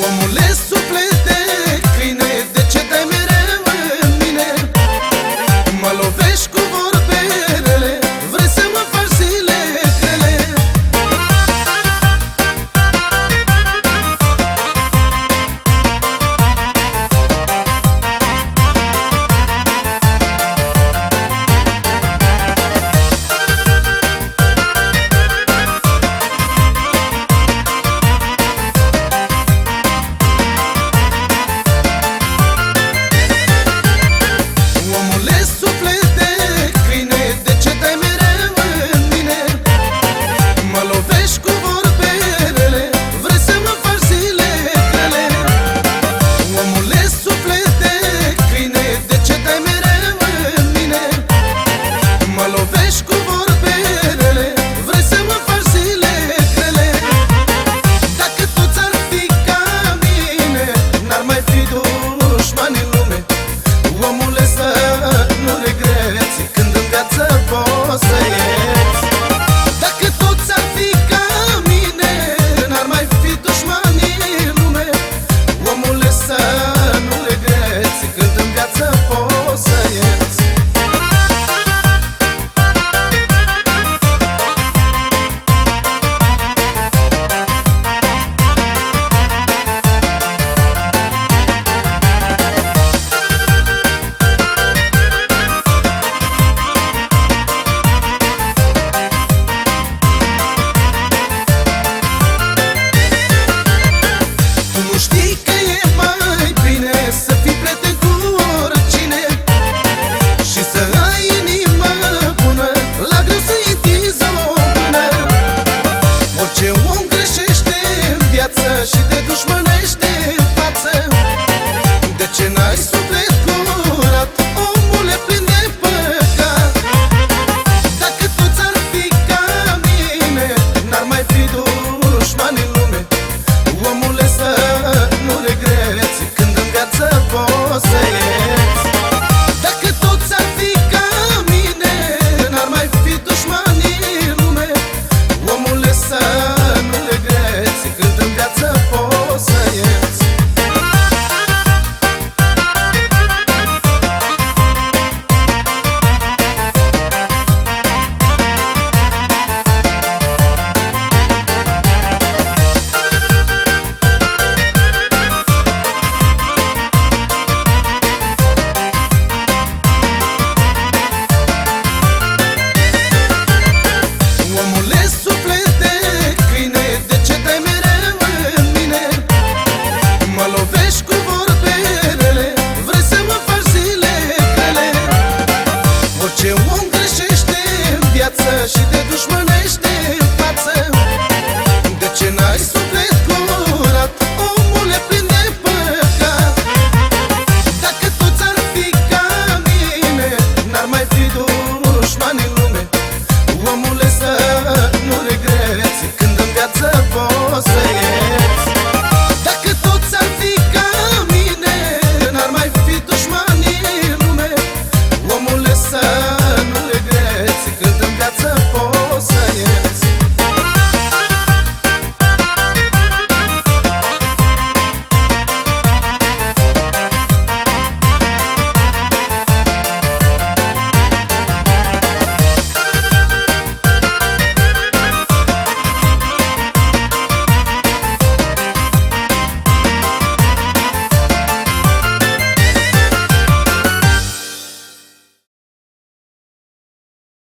Vamos money. Orice om greșește în viață și de dușmănă